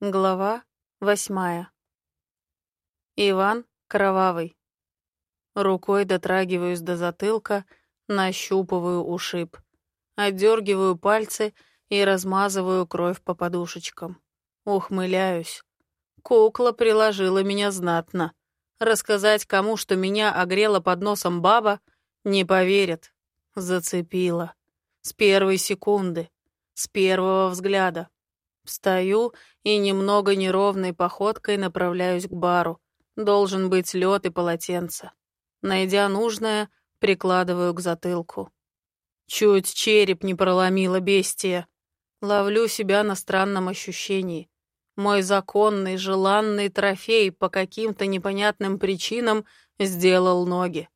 Глава восьмая. Иван Кровавый. Рукой дотрагиваюсь до затылка, нащупываю ушиб. Отдергиваю пальцы и размазываю кровь по подушечкам. Ухмыляюсь. Кукла приложила меня знатно. Рассказать кому, что меня огрела под носом баба, не поверят. Зацепила. С первой секунды. С первого взгляда. Встаю и немного неровной походкой направляюсь к бару. Должен быть лед и полотенце. Найдя нужное, прикладываю к затылку. Чуть череп не проломила бестия. Ловлю себя на странном ощущении. Мой законный, желанный трофей по каким-то непонятным причинам сделал ноги.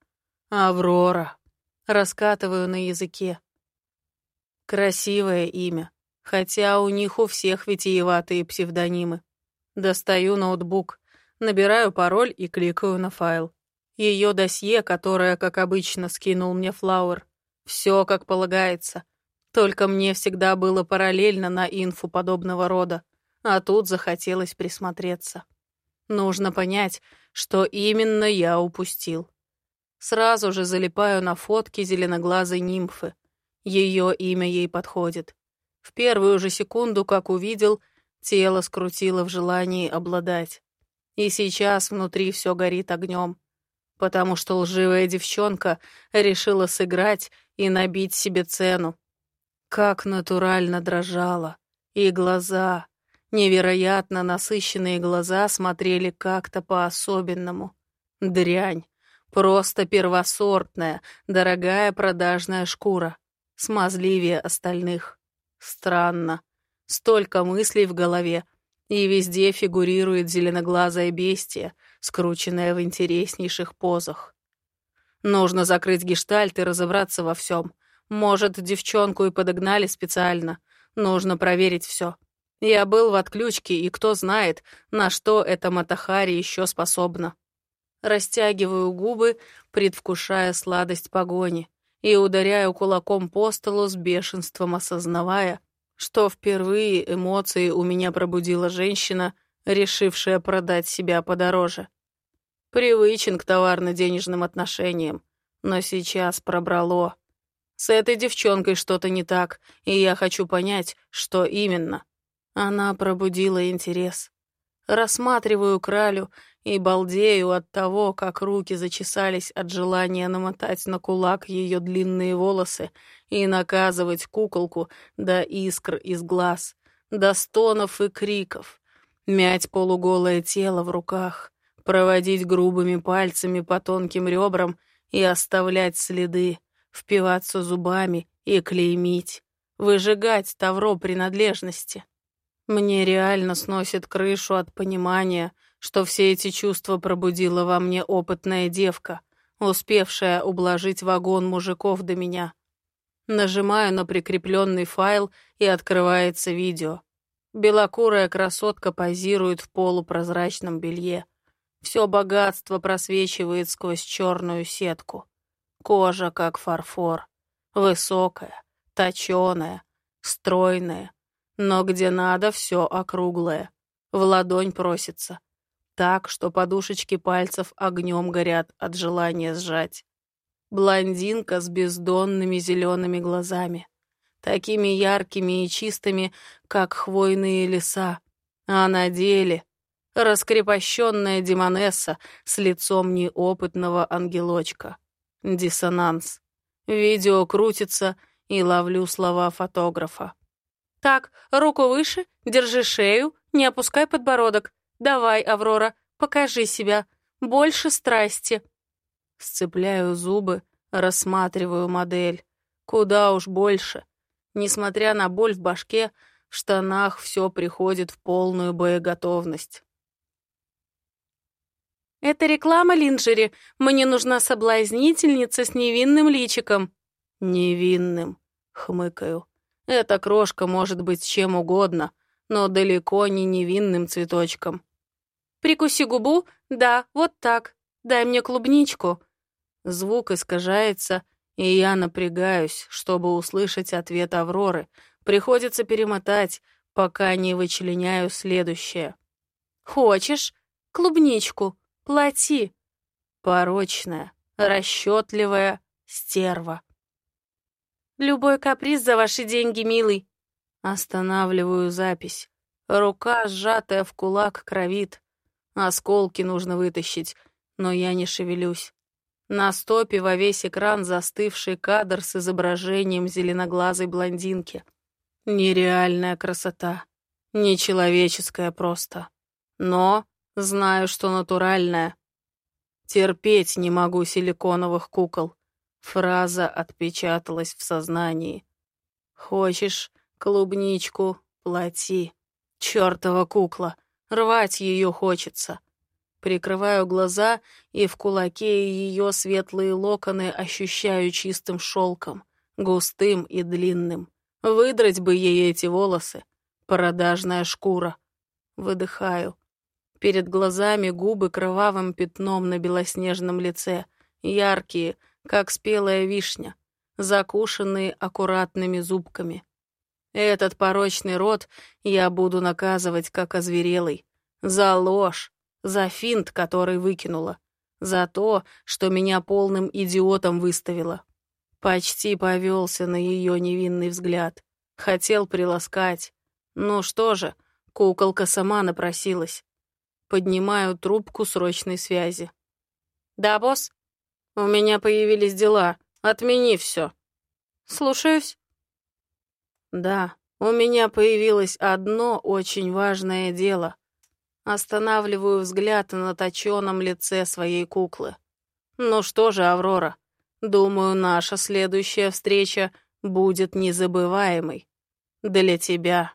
Аврора. Раскатываю на языке. Красивое имя. Хотя у них у всех витиеватые псевдонимы. Достаю ноутбук, набираю пароль и кликаю на файл. Ее досье, которое, как обычно, скинул мне Флауэр. Все как полагается. Только мне всегда было параллельно на инфу подобного рода, а тут захотелось присмотреться. Нужно понять, что именно я упустил. Сразу же залипаю на фотки зеленоглазой нимфы. Ее имя ей подходит. В первую же секунду, как увидел, тело скрутило в желании обладать. И сейчас внутри все горит огнем, потому что лживая девчонка решила сыграть и набить себе цену. Как натурально дрожала. И глаза, невероятно насыщенные глаза, смотрели как-то по-особенному. Дрянь. Просто первосортная, дорогая продажная шкура. Смазливее остальных. Странно. Столько мыслей в голове, и везде фигурирует зеленоглазое бестие, скрученное в интереснейших позах. Нужно закрыть гештальт и разобраться во всем. Может, девчонку и подогнали специально. Нужно проверить все. Я был в отключке, и кто знает, на что эта Матахари еще способна. Растягиваю губы, предвкушая сладость погони и ударяю кулаком по столу с бешенством, осознавая, что впервые эмоции у меня пробудила женщина, решившая продать себя подороже. Привычен к товарно-денежным отношениям, но сейчас пробрало. С этой девчонкой что-то не так, и я хочу понять, что именно. Она пробудила интерес. Рассматриваю кралю и балдею от того, как руки зачесались от желания намотать на кулак ее длинные волосы и наказывать куколку до искр из глаз, до стонов и криков, мять полуголое тело в руках, проводить грубыми пальцами по тонким ребрам и оставлять следы, впиваться зубами и клеймить, выжигать тавро принадлежности. Мне реально сносит крышу от понимания, что все эти чувства пробудила во мне опытная девка, успевшая ублажить вагон мужиков до меня. Нажимаю на прикрепленный файл, и открывается видео. Белокурая красотка позирует в полупрозрачном белье. Все богатство просвечивает сквозь черную сетку. Кожа, как фарфор. Высокая, точеная, стройная. Но где надо, все округлое. В ладонь просится так, что подушечки пальцев огнем горят от желания сжать. Блондинка с бездонными зелеными глазами, такими яркими и чистыми, как хвойные леса, а на деле раскрепощенная демонесса с лицом неопытного ангелочка. Диссонанс. Видео крутится, и ловлю слова фотографа. «Так, руку выше, держи шею, не опускай подбородок. Давай, Аврора, покажи себя. Больше страсти. Сцепляю зубы, рассматриваю модель. Куда уж больше. Несмотря на боль в башке, в штанах все приходит в полную боеготовность. «Это реклама Линджери. Мне нужна соблазнительница с невинным личиком». «Невинным», — хмыкаю. «Эта крошка может быть чем угодно, но далеко не невинным цветочком. Прикуси губу. Да, вот так. Дай мне клубничку. Звук искажается, и я напрягаюсь, чтобы услышать ответ Авроры. Приходится перемотать, пока не вычленяю следующее. «Хочешь? Клубничку. Плати». Порочная, расчетливая стерва. «Любой каприз за ваши деньги, милый». Останавливаю запись. Рука, сжатая в кулак, кровит. Осколки нужно вытащить, но я не шевелюсь. На стопе во весь экран застывший кадр с изображением зеленоглазой блондинки. Нереальная красота. Нечеловеческая просто. Но знаю, что натуральная. Терпеть не могу силиконовых кукол. Фраза отпечаталась в сознании. Хочешь клубничку — плати. Чёртова кукла. Рвать ее хочется. Прикрываю глаза, и в кулаке ее светлые локоны ощущаю чистым шелком, густым и длинным. Выдрать бы ей эти волосы. Продажная шкура. Выдыхаю. Перед глазами губы кровавым пятном на белоснежном лице. Яркие, как спелая вишня. Закушенные аккуратными зубками. Этот порочный рот я буду наказывать, как озверелый. За ложь, за финт, который выкинула. За то, что меня полным идиотом выставила. Почти повелся на ее невинный взгляд. Хотел приласкать. Ну что же, куколка сама напросилась. Поднимаю трубку срочной связи. «Да, босс?» «У меня появились дела. Отмени все». «Слушаюсь». «Да, у меня появилось одно очень важное дело». Останавливаю взгляд на точенном лице своей куклы. «Ну что же, Аврора, Думаю, наша следующая встреча будет незабываемой. Для тебя.